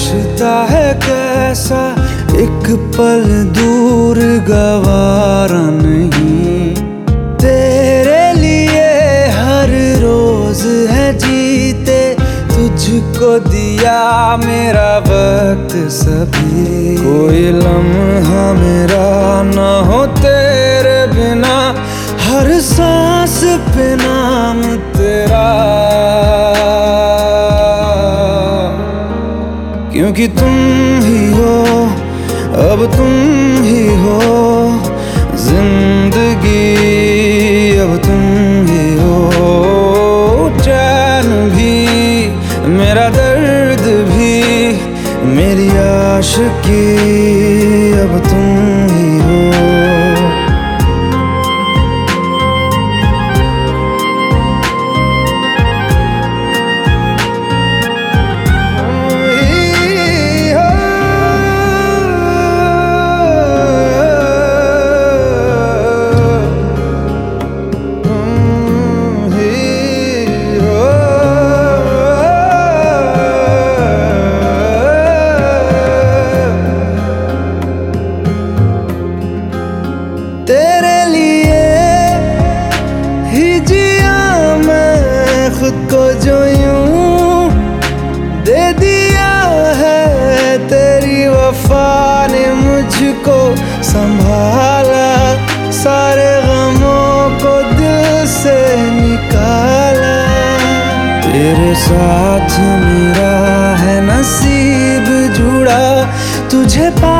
रिश्ता है कैसा, एक पल दूर गवारा नहीं। तेरे लिए हर रोज है जीते, तुझको दिया मेरा वक्त सभी। कोई लम्हा मेरा ना हो तेरे बिना, हर सांस पे नाम तेरा। क्योंकि तुम ही हो, अब तुम ही हो। ज़िंदगी, अब तुम ही हो। चैन भी, मेरा दर्द भी, मेरी आशिकी, अब तुम को जो यूँ दे दिया है, तेरी वफा ने मुझको संभाला। सारे गमों को दिल से निकाला। तेरे साथ मेरा है नसीब जुड़ा, तुझे पाके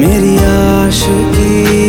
मेरा आशिकी।